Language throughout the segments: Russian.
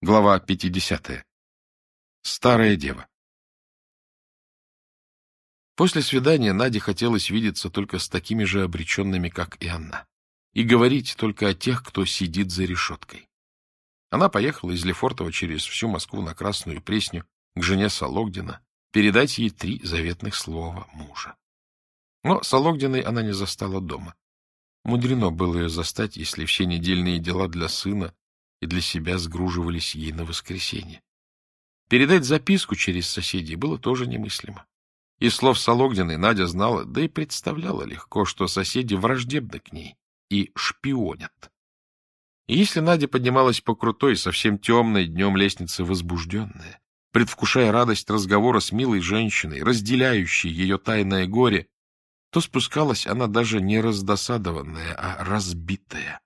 Глава 50. Старая дева. После свидания Наде хотелось видеться только с такими же обреченными, как и она, и говорить только о тех, кто сидит за решеткой. Она поехала из Лефортово через всю Москву на Красную Пресню к жене Сологдина передать ей три заветных слова мужа. Но Сологдиной она не застала дома. Мудрено было ее застать, если все недельные дела для сына и для себя сгруживались ей на воскресенье. Передать записку через соседей было тоже немыслимо. Из слов Сологдиной Надя знала, да и представляла легко, что соседи враждебны к ней и шпионят. И если Надя поднималась по крутой, совсем темной днем лестницы возбужденная, предвкушая радость разговора с милой женщиной, разделяющей ее тайное горе, то спускалась она даже не раздосадованная, а разбитая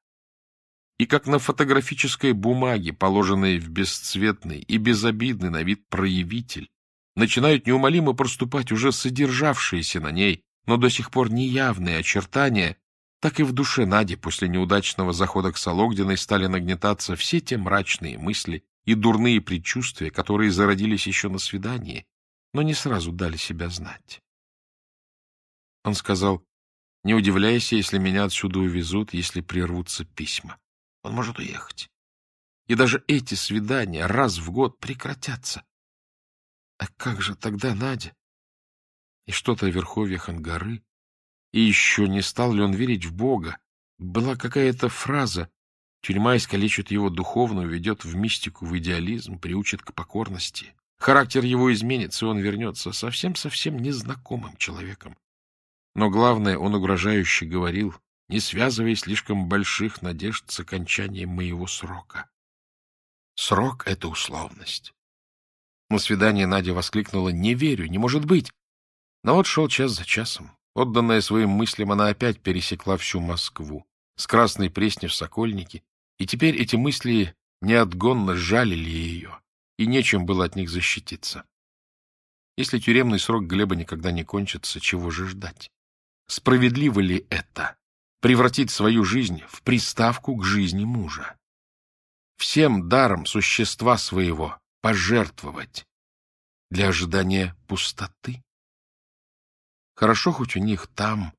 и как на фотографической бумаге, положенной в бесцветный и безобидный на вид проявитель, начинают неумолимо проступать уже содержавшиеся на ней, но до сих пор неявные очертания, так и в душе Нади после неудачного захода к Сологдиной стали нагнетаться все те мрачные мысли и дурные предчувствия, которые зародились еще на свидании, но не сразу дали себя знать. Он сказал, не удивляйся, если меня отсюда увезут, если прервутся письма. Он может уехать. И даже эти свидания раз в год прекратятся. А как же тогда Надя? И что-то о верховьях Ангары? И еще не стал ли он верить в Бога? Была какая-то фраза. Тюрьма искалечит его духовно, ведет в мистику, в идеализм, приучит к покорности. Характер его изменится, и он вернется совсем-совсем незнакомым человеком. Но главное, он угрожающе говорил, не связывая слишком больших надежд с окончанием моего срока. Срок — это условность. На свидание Надя воскликнула «Не верю, не может быть!» Но вот шел час за часом. Отданная своим мыслям, она опять пересекла всю Москву, с Красной Пресни в Сокольники, и теперь эти мысли неотгонно жалили ее, и нечем было от них защититься. Если тюремный срок Глеба никогда не кончится, чего же ждать? Справедливо ли это? Превратить свою жизнь в приставку к жизни мужа. Всем даром существа своего пожертвовать для ожидания пустоты. Хорошо, хоть у них там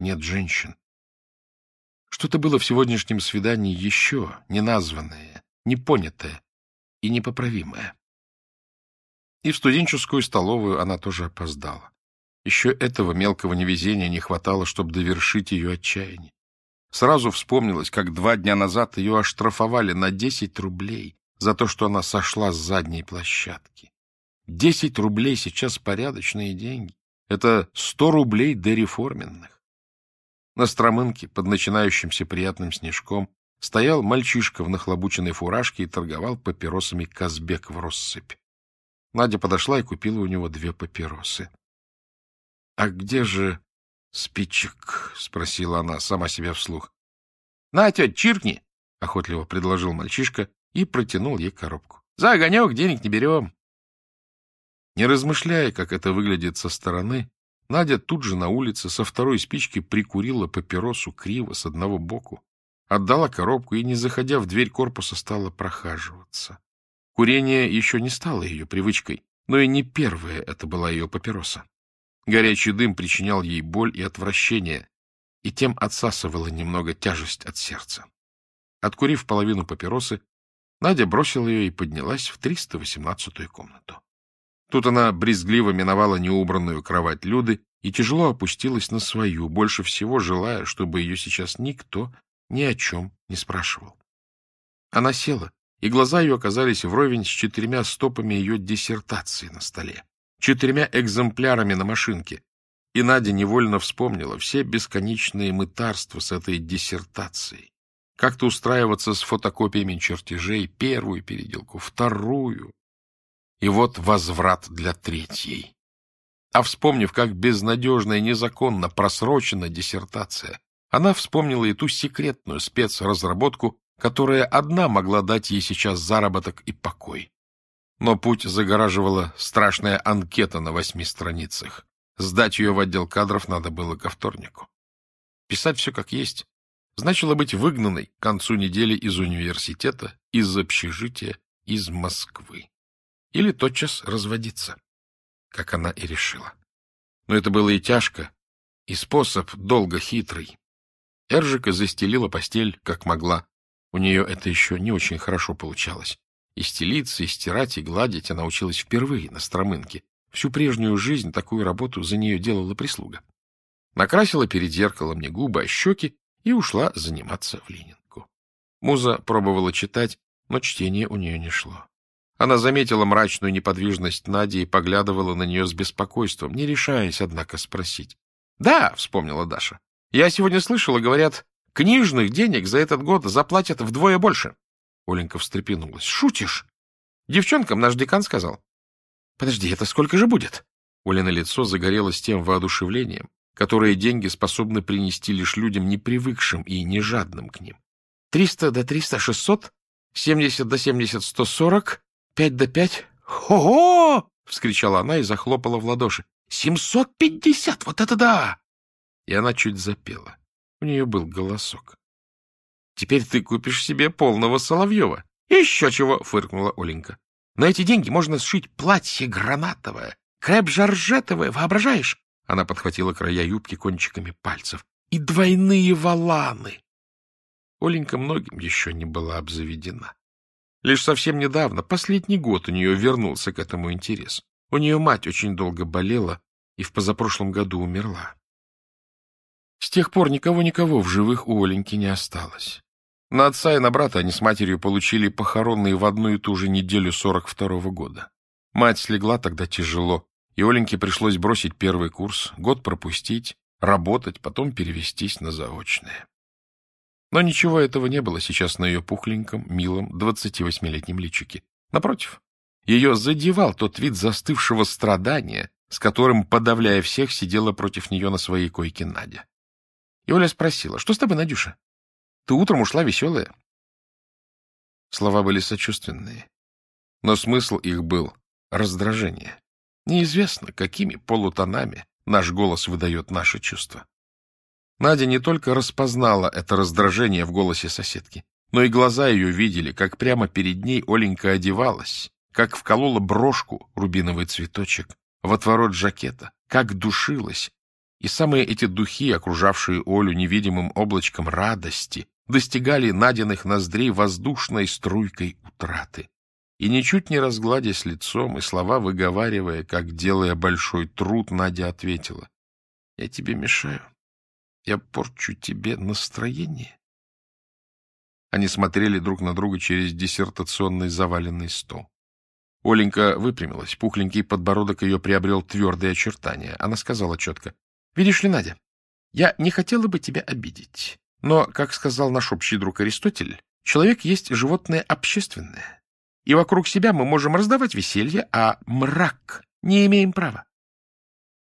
нет женщин. Что-то было в сегодняшнем свидании еще неназванное, непонятое и непоправимое. И в студенческую столовую она тоже опоздала. Еще этого мелкого невезения не хватало, чтобы довершить ее отчаяние. Сразу вспомнилось, как два дня назад ее оштрафовали на десять рублей за то, что она сошла с задней площадки. Десять рублей сейчас порядочные деньги. Это сто рублей дореформенных. На стромынке, под начинающимся приятным снежком, стоял мальчишка в нахлобученной фуражке и торговал папиросами Казбек в россыпь. Надя подошла и купила у него две папиросы. — А где же спичек? — спросила она сама себя вслух. — На, тетя, чиркни! — охотливо предложил мальчишка и протянул ей коробку. — За огонек денег не берем. Не размышляя, как это выглядит со стороны, Надя тут же на улице со второй спички прикурила папиросу криво с одного боку, отдала коробку и, не заходя в дверь корпуса, стала прохаживаться. Курение еще не стало ее привычкой, но и не первая это была ее папироса. Горячий дым причинял ей боль и отвращение, и тем отсасывала немного тяжесть от сердца. Откурив половину папиросы, Надя бросила ее и поднялась в 318-ю комнату. Тут она брезгливо миновала неубранную кровать Люды и тяжело опустилась на свою, больше всего желая, чтобы ее сейчас никто ни о чем не спрашивал. Она села, и глаза ее оказались вровень с четырьмя стопами ее диссертации на столе четырьмя экземплярами на машинке, и Надя невольно вспомнила все бесконечные мытарства с этой диссертацией. Как-то устраиваться с фотокопиями чертежей, первую переделку, вторую. И вот возврат для третьей. А вспомнив, как безнадежно и незаконно просрочена диссертация, она вспомнила и ту секретную спецразработку, которая одна могла дать ей сейчас заработок и покой. Но путь загораживала страшная анкета на восьми страницах. Сдать ее в отдел кадров надо было ко вторнику. Писать все как есть значило быть выгнанной к концу недели из университета, из общежития, из Москвы. Или тотчас разводиться, как она и решила. Но это было и тяжко, и способ долго хитрый. Эржика застелила постель, как могла. У нее это еще не очень хорошо получалось. И стелиться, и стирать, и гладить она училась впервые на Стромынке. Всю прежнюю жизнь такую работу за нее делала прислуга. Накрасила перед зеркалом не губы, а щеки и ушла заниматься в Ленинку. Муза пробовала читать, но чтение у нее не шло. Она заметила мрачную неподвижность Нади и поглядывала на нее с беспокойством, не решаясь, однако, спросить. — Да, — вспомнила Даша. — Я сегодня слышала, говорят, книжных денег за этот год заплатят вдвое больше. Оленька встрепенулась. — Шутишь? Девчонкам наш декан сказал. — Подожди, это сколько же будет? Олина лицо загорелось тем воодушевлением, которое деньги способны принести лишь людям, не привыкшим и не жадным к ним. Триста до триста шестьсот, семьдесят до семьдесят сто сорок, пять до пять. Ого! — вскричала она и захлопала в ладоши. — Семьсот пятьдесят! Вот это да! И она чуть запела. У нее был голосок. — Теперь ты купишь себе полного Соловьева. — Еще чего! — фыркнула Оленька. — На эти деньги можно сшить платье гранатовое, креп-жаржетовое, воображаешь? Она подхватила края юбки кончиками пальцев. И двойные валаны! Оленька многим еще не была обзаведена. Лишь совсем недавно, последний год у нее вернулся к этому интерес. У нее мать очень долго болела и в позапрошлом году умерла. С тех пор никого-никого в живых у Оленьки не осталось. На отца и на брата они с матерью получили похоронные в одну и ту же неделю сорок второго года. Мать слегла тогда тяжело, и Оленьке пришлось бросить первый курс, год пропустить, работать, потом перевестись на заочное. Но ничего этого не было сейчас на ее пухленьком, милом, 28-летнем личике. Напротив, ее задевал тот вид застывшего страдания, с которым, подавляя всех, сидела против нее на своей койке Надя. И Оля спросила, что с тобой, Надюша? Ты утром ушла веселая. Слова были сочувственные, но смысл их был раздражение. Неизвестно, какими полутонами наш голос выдает наши чувства. Надя не только распознала это раздражение в голосе соседки, но и глаза ее видели, как прямо перед ней Оленька одевалась, как вколола брошку, рубиновый цветочек, в отворот жакета, как душилась. И самые эти духи, окружавшие Олю невидимым облачком радости, достигали Надиных ноздрей воздушной струйкой утраты. И ничуть не разгладясь лицом и слова выговаривая, как делая большой труд, Надя ответила. — Я тебе мешаю. Я порчу тебе настроение. Они смотрели друг на друга через диссертационный заваленный стол. Оленька выпрямилась, пухленький подбородок ее приобрел твердые очертания. Она сказала четко. — Видишь ли, Надя, я не хотела бы тебя обидеть, но, как сказал наш общий друг Аристотель, человек есть животное общественное, и вокруг себя мы можем раздавать веселье, а мрак не имеем права.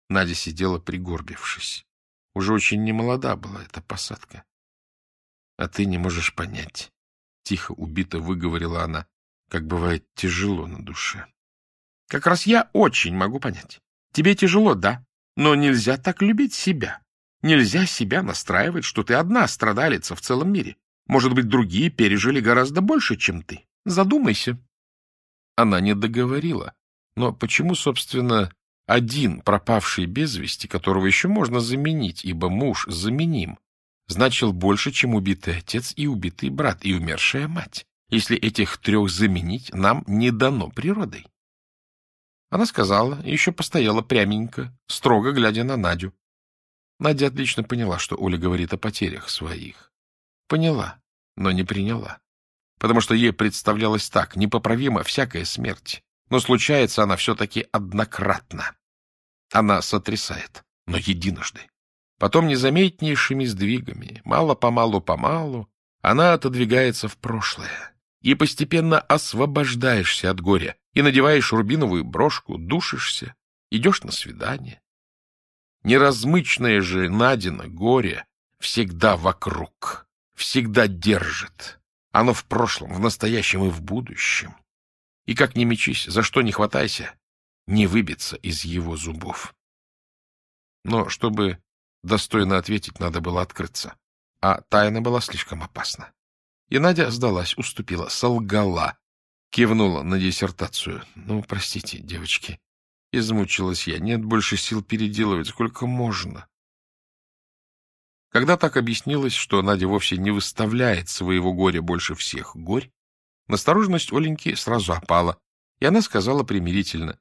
Надя сидела пригорбившись. Уже очень немолода была эта посадка. — А ты не можешь понять. Тихо, убито выговорила она, как бывает тяжело на душе. — Как раз я очень могу понять. Тебе тяжело, да, но нельзя так любить себя. Нельзя себя настраивать, что ты одна страдалица в целом мире. Может быть, другие пережили гораздо больше, чем ты. Задумайся. Она не договорила. Но почему, собственно, один, пропавший без вести, которого еще можно заменить, ибо муж заменим, значил больше, чем убитый отец и убитый брат, и умершая мать, если этих трех заменить нам не дано природой. Она сказала, и еще постояла пряменько, строго глядя на Надю. Надя отлично поняла, что Оля говорит о потерях своих. Поняла, но не приняла. Потому что ей представлялось так, непоправима всякая смерть, но случается она все-таки однократно. Она сотрясает, но единожды. Потом незаметнейшими сдвигами, мало-помалу-помалу, она отодвигается в прошлое. И постепенно освобождаешься от горя, и надеваешь рубиновую брошку, душишься, идешь на свидание. Неразмычное же Надина горе всегда вокруг, всегда держит. Оно в прошлом, в настоящем и в будущем. И как ни мечись, за что не хватайся, не выбиться из его зубов. Но чтобы достойно ответить, надо было открыться. А тайна была слишком опасна. И Надя сдалась, уступила, солгала. Кивнула на диссертацию. Ну, простите, девочки. Измучилась я. Нет больше сил переделывать, сколько можно. Когда так объяснилось, что Надя вовсе не выставляет своего горя больше всех горь, настороженность Оленьки сразу опала, и она сказала примирительно.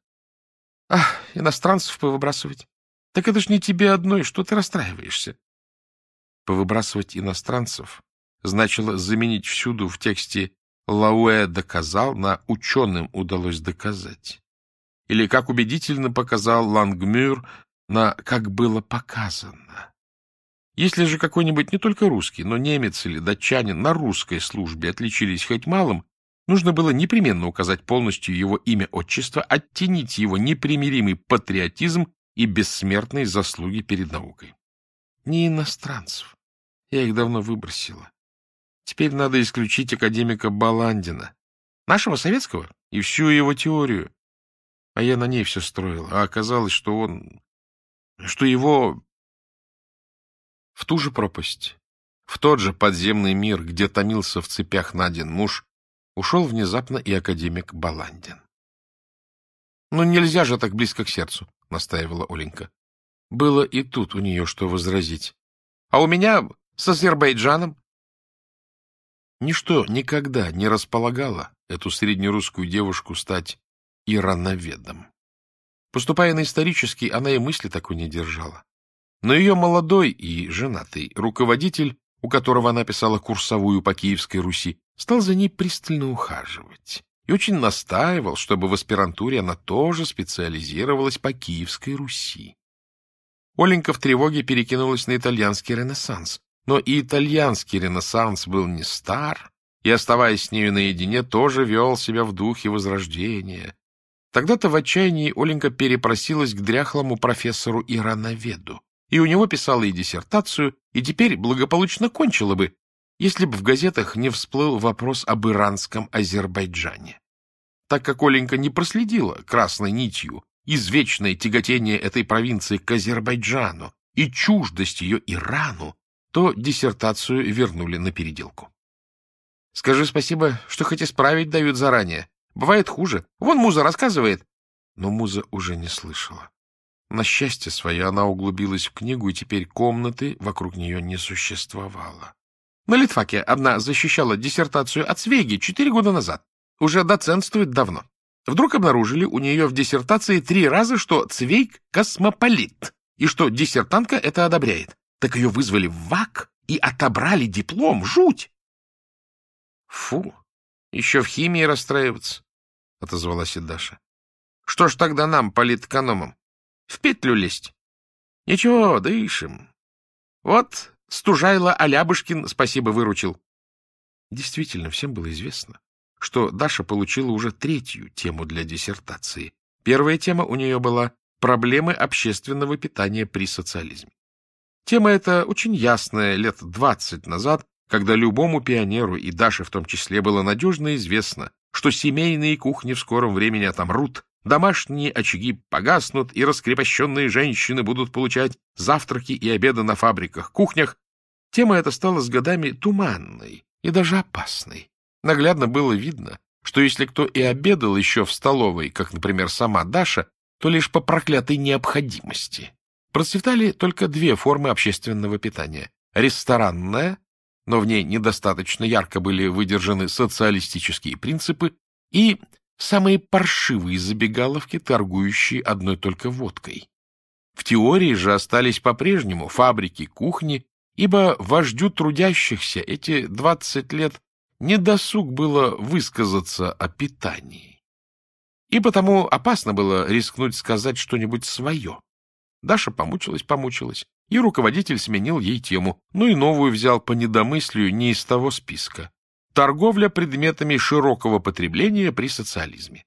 — Ах, иностранцев повыбрасывать. Так это ж не тебе одной, что ты расстраиваешься? Повыбрасывать иностранцев значило заменить всюду в тексте Лауэ доказал, на ученым удалось доказать. Или, как убедительно показал Лангмюр, на как было показано. Если же какой-нибудь не только русский, но немец или датчанин на русской службе отличились хоть малым, нужно было непременно указать полностью его имя-отчество, оттенить его непримиримый патриотизм и бессмертные заслуги перед наукой. Не иностранцев. Я их давно выбросила. Теперь надо исключить академика Баландина, нашего советского, и всю его теорию. А я на ней все строил, а оказалось, что он... что его... В ту же пропасть, в тот же подземный мир, где томился в цепях Надин муж, ушел внезапно и академик Баландин. — Ну, нельзя же так близко к сердцу, — настаивала Оленька. Было и тут у нее что возразить. — А у меня с Азербайджаном Ничто никогда не располагало эту среднерусскую девушку стать ирановедом. Поступая на исторический, она и мысли такой не держала. Но ее молодой и женатый руководитель, у которого она писала курсовую по Киевской Руси, стал за ней пристально ухаживать и очень настаивал, чтобы в аспирантуре она тоже специализировалась по Киевской Руси. Оленька в тревоге перекинулась на итальянский ренессанс, но и итальянский ренессанс был не стар, и, оставаясь с нею наедине, тоже вел себя в духе Возрождения. Тогда-то в отчаянии Оленька перепросилась к дряхлому профессору Ирановеду, и у него писала и диссертацию, и теперь благополучно кончила бы, если бы в газетах не всплыл вопрос об иранском Азербайджане. Так как Оленька не проследила красной нитью извечное тяготение этой провинции к Азербайджану и чуждость ее Ирану, то диссертацию вернули на переделку. Скажи спасибо, что хоть исправить дают заранее. Бывает хуже. Вон Муза рассказывает. Но Муза уже не слышала. На счастье свое она углубилась в книгу, и теперь комнаты вокруг нее не существовало. На Литфаке одна защищала диссертацию от Свеги четыре года назад. Уже доценствует давно. Вдруг обнаружили у нее в диссертации три раза, что Цвейк — космополит, и что диссертантка это одобряет. Так ее вызвали в ВАК и отобрали диплом. Жуть! — Фу, еще в химии расстраиваться, — отозвалась и Даша. — Что ж тогда нам, политэкономам, в петлю лезть? Ничего, дышим. Вот Стужайло Алябушкин спасибо выручил. Действительно, всем было известно, что Даша получила уже третью тему для диссертации. Первая тема у нее была «Проблемы общественного питания при социализме». Тема эта очень ясная лет двадцать назад, когда любому пионеру, и Даше в том числе, было надежно известно, что семейные кухни в скором времени отомрут, домашние очаги погаснут, и раскрепощенные женщины будут получать завтраки и обеды на фабриках, кухнях, тема эта стала с годами туманной и даже опасной. Наглядно было видно, что если кто и обедал еще в столовой, как, например, сама Даша, то лишь по проклятой необходимости. Процветали только две формы общественного питания. Ресторанная, но в ней недостаточно ярко были выдержаны социалистические принципы, и самые паршивые забегаловки, торгующие одной только водкой. В теории же остались по-прежнему фабрики, кухни, ибо вождю трудящихся эти двадцать лет недосуг было высказаться о питании. И потому опасно было рискнуть сказать что-нибудь свое. Даша помучилась-помучилась, и руководитель сменил ей тему, ну и новую взял по недомыслию не из того списка. Торговля предметами широкого потребления при социализме.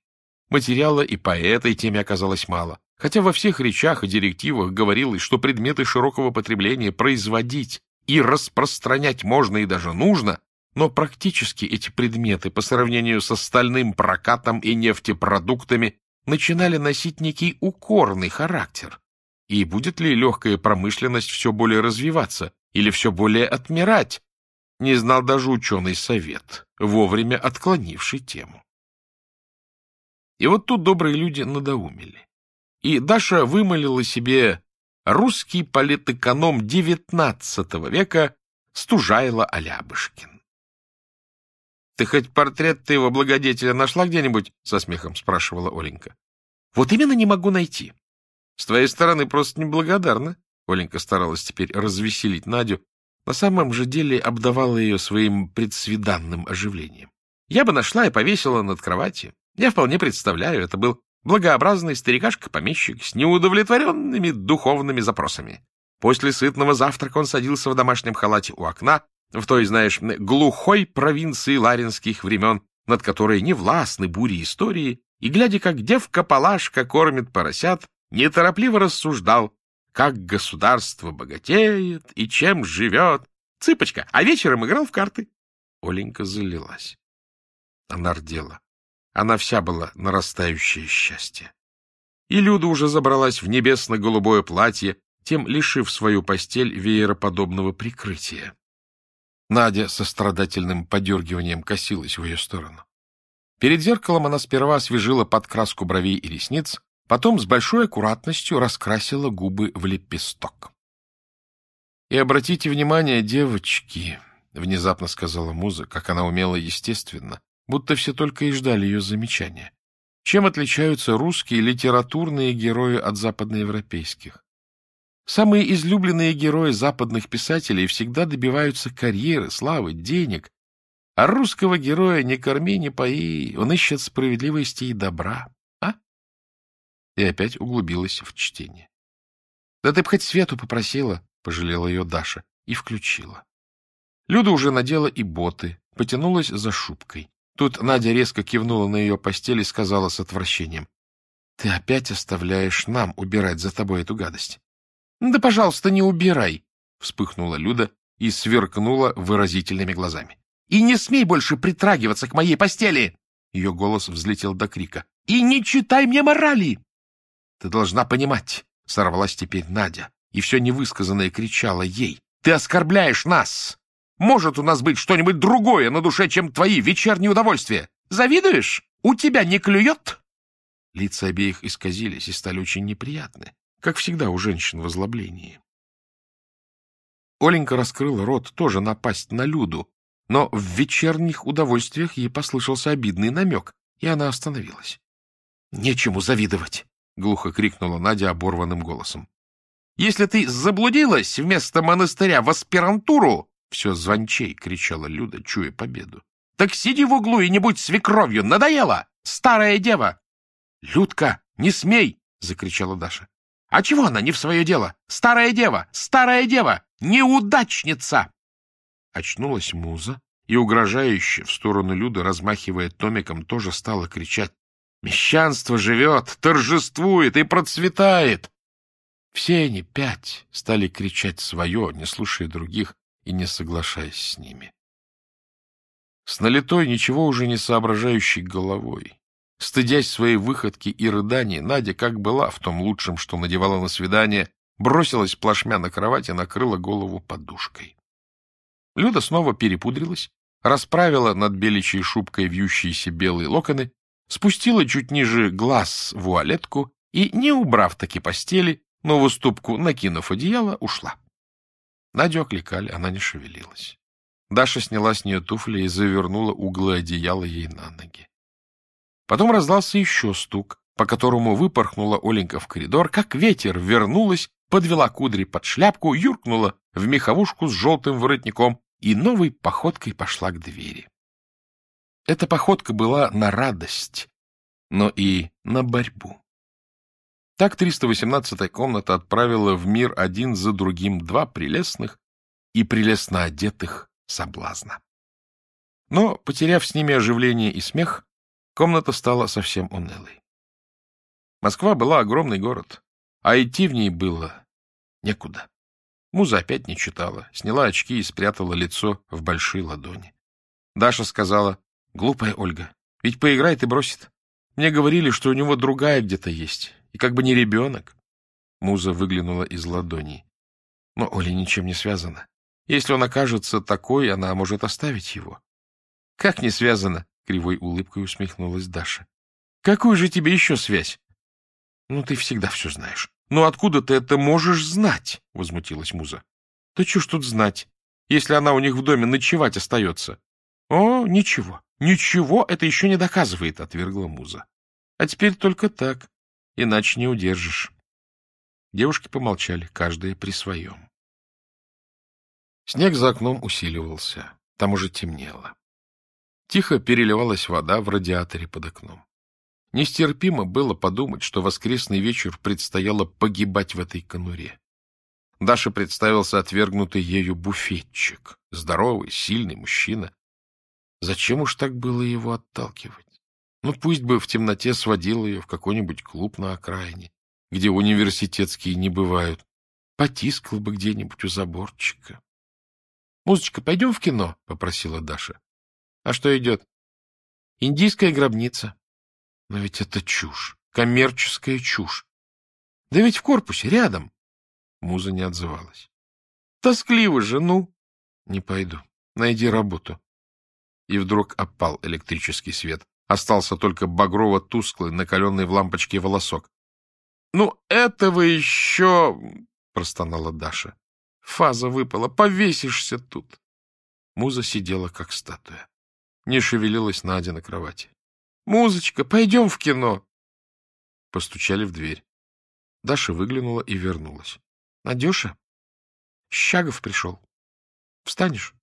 Материала и по этой теме оказалось мало, хотя во всех речах и директивах говорилось, что предметы широкого потребления производить и распространять можно и даже нужно, но практически эти предметы по сравнению с остальным прокатом и нефтепродуктами начинали носить некий укорный характер, и будет ли легкая промышленность все более развиваться или все более отмирать, не знал даже ученый совет, вовремя отклонивший тему. И вот тут добрые люди надоумили. И Даша вымолила себе русский политэконом XIX века Стужайло Алябышкин. — Ты хоть портрет ты его благодетеля нашла где-нибудь? — со смехом спрашивала Оленька. — Вот именно не могу найти. С твоей стороны просто неблагодарно. Оленька старалась теперь развеселить Надю, на самом же деле обдавала ее своим предсвиданным оживлением. Я бы нашла и повесила над кроватью. Я вполне представляю, это был благообразный старикашка-помещик с неудовлетворенными духовными запросами. После сытного завтрака он садился в домашнем халате у окна, в той, знаешь, глухой провинции ларинских времен, над которой не властны бури истории, и, глядя, как девка-палашка кормит поросят, неторопливо рассуждал, как государство богатеет и чем живет. Цыпочка, а вечером играл в карты. Оленька залилась. Она рдела. Она вся была нарастающее счастье. И Люда уже забралась в небесно-голубое платье, тем лишив свою постель веероподобного прикрытия. Надя со страдательным подергиванием косилась в ее сторону. Перед зеркалом она сперва освежила подкраску бровей и ресниц, потом с большой аккуратностью раскрасила губы в лепесток. — И обратите внимание, девочки, — внезапно сказала муза, как она умела естественно, будто все только и ждали ее замечания. Чем отличаются русские литературные герои от западноевропейских? Самые излюбленные герои западных писателей всегда добиваются карьеры, славы, денег, а русского героя не корми, не пои, он ищет справедливости и добра? И опять углубилась в чтение. — Да ты б хоть свету попросила, — пожалела ее Даша, и включила. Люда уже надела и боты, потянулась за шубкой. Тут Надя резко кивнула на ее постель и сказала с отвращением. — Ты опять оставляешь нам убирать за тобой эту гадость. — Да, пожалуйста, не убирай! — вспыхнула Люда и сверкнула выразительными глазами. — И не смей больше притрагиваться к моей постели! Ее голос взлетел до крика. — И не читай мне морали! — Ты должна понимать, — сорвалась теперь Надя, и все невысказанное кричала ей. — Ты оскорбляешь нас! Может у нас быть что-нибудь другое на душе, чем твои вечерние удовольствия? Завидуешь? У тебя не клюет?» Лица обеих исказились и стали очень неприятны, как всегда у женщин в озлоблении. Оленька раскрыла рот, тоже напасть на Люду, но в вечерних удовольствиях ей послышался обидный намек, и она остановилась. — Нечему завидовать! — глухо крикнула Надя оборванным голосом. — Если ты заблудилась вместо монастыря в аспирантуру, все звончей, — кричала Люда, чуя победу. — Так сиди в углу и не будь свекровью! Надоело! Старая дева! — Людка, не смей! — закричала Даша. — А чего она не в свое дело? Старая дева! Старая дева! Неудачница! Очнулась муза и, угрожающе в сторону Люды, размахивая томиком, тоже стала кричать. «Мещанство живет, торжествует и процветает!» Все они пять стали кричать свое, не слушая других, и не соглашаясь с ними. С налитой, ничего уже не соображающей головой, стыдясь своей выходки и рыданий, Надя, как была в том лучшем, что надевала на свидание, бросилась плашмя на кровать и накрыла голову подушкой. Люда снова перепудрилась, расправила над беличьей шубкой вьющиеся белые локоны, спустила чуть ниже глаз вуалетку и, не убрав таки постели, но в уступку накинув одеяло, ушла. Надю окликали, она не шевелилась. Даша сняла с нее туфли и завернула углы одеяла ей на ноги. Потом раздался еще стук, по которому выпорхнула Оленька в коридор, как ветер вернулась, подвела кудри под шляпку, юркнула в меховушку с желтым воротником и новой походкой пошла к двери. Эта походка была на радость, но и на борьбу. Так 318-я комната отправила в мир один за другим два прелестных и прелестно одетых соблазна. Но, потеряв с ними оживление и смех, комната стала совсем унылой. Москва была огромный город, а идти в ней было некуда. Муза опять не читала, сняла очки и спрятала лицо в большие ладони. Даша сказала, глупая Ольга, ведь поиграет и бросит. Мне говорили, что у него другая где-то есть. И как бы не ребенок. Муза выглянула из ладоней. Но Оля ничем не связана. Если он окажется такой, она может оставить его. — Как не связано? — кривой улыбкой усмехнулась Даша. Какую же тебе еще связь? — Ну, ты всегда все знаешь. — Ну, откуда ты это можешь знать? — возмутилась Муза. — Да ж тут знать, если она у них в доме ночевать остается? — О, ничего, ничего это еще не доказывает, — отвергла Муза. — А теперь только так, иначе не удержишь. Девушки помолчали, каждая при своем. Снег за окном усиливался, там уже темнело. Тихо переливалась вода в радиаторе под окном. Нестерпимо было подумать, что воскресный вечер предстояло погибать в этой конуре. Даша представился отвергнутый ею буфетчик, здоровый, сильный мужчина. Зачем уж так было его отталкивать? Ну, пусть бы в темноте сводил ее в какой-нибудь клуб на окраине, где университетские не бывают. Потискал бы где-нибудь у заборчика. — Музычка, пойдем в кино? — попросила Даша. — А что идет? — Индийская гробница. Но ведь это чушь, коммерческая чушь. Да ведь в корпусе, рядом. Муза не отзывалась. — Тоскливо же, ну. — Не пойду. Найди работу. И вдруг опал электрический свет. Остался только багрово-тусклый, накаленный в лампочке волосок. — Ну, этого еще... — простонала Даша. Фаза выпала. Повесишься тут. Муза сидела, как статуя. Не шевелилась Надя на кровати. — Музычка, пойдем в кино. Постучали в дверь. Даша выглянула и вернулась. — Надюша? Щагов пришел. Встанешь?